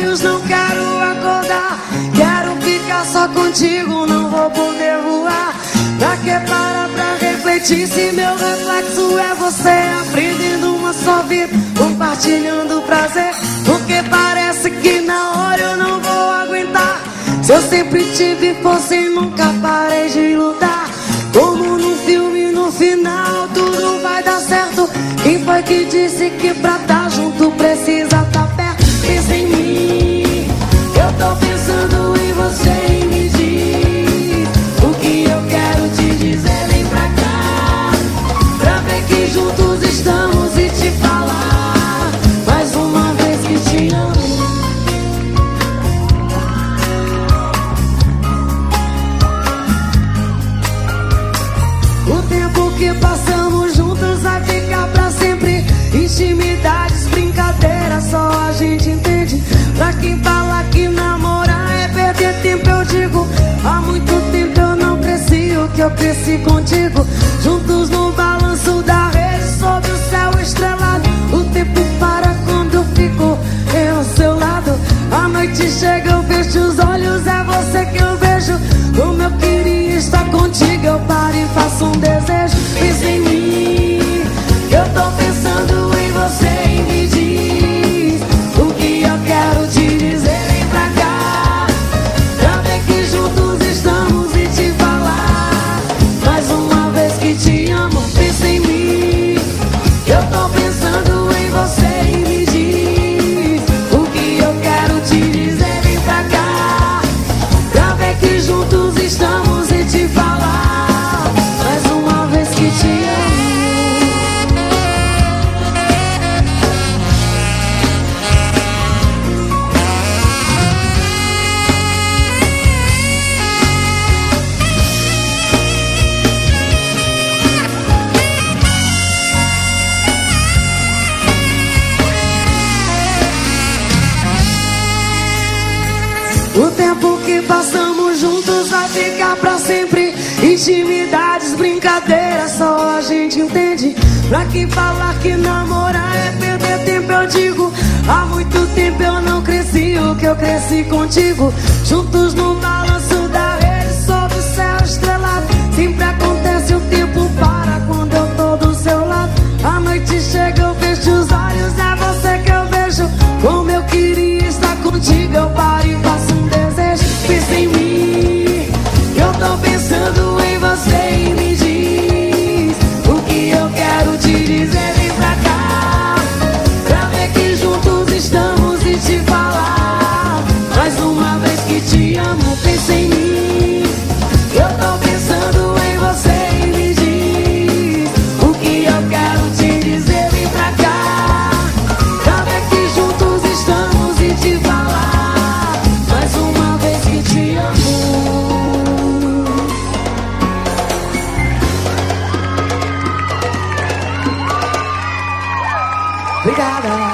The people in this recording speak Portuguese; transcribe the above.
sonhos, não quero acordar. Quero ficar só contigo, não vou poder voar. Pra que parar pra refletir se meu reflexo é você? Aprendendo uma só vida, compartilhando prazer. Porque parece que na hora eu não vou aguentar. Se eu sempre tive força e nunca parei de lutar. Como no filme, no final tudo vai dar certo. Quem foi que disse que pra dar junto precisa que passamos juntos vai ficar pra sempre. Intimidades, brincadeiras, só a gente entende. Pra quem fala que namorar é perder tempo, eu digo. Há muito tempo eu não cresci o que eu cresci contigo. O tempo que passamos juntos vai ficar pra sempre. Intimidades, brincadeiras, só a gente entende. Pra que falar que namorar é perder tempo, eu digo. Há muito tempo eu não cresci o que eu cresci contigo. Juntos 回家了